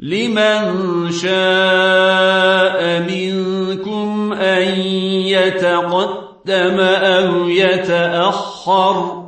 لمن شاء منكم أن يتقدم أو يتأخر